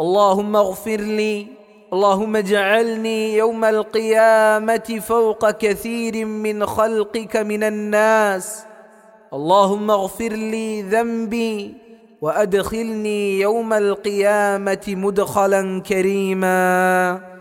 اللهم اغفر لي اللهم اجعلني يوم القيامة فوق كثير من خلقك من الناس. اللهم اغفر لي ذنبي وأدخلني يوم القيامة مدخلا كريما.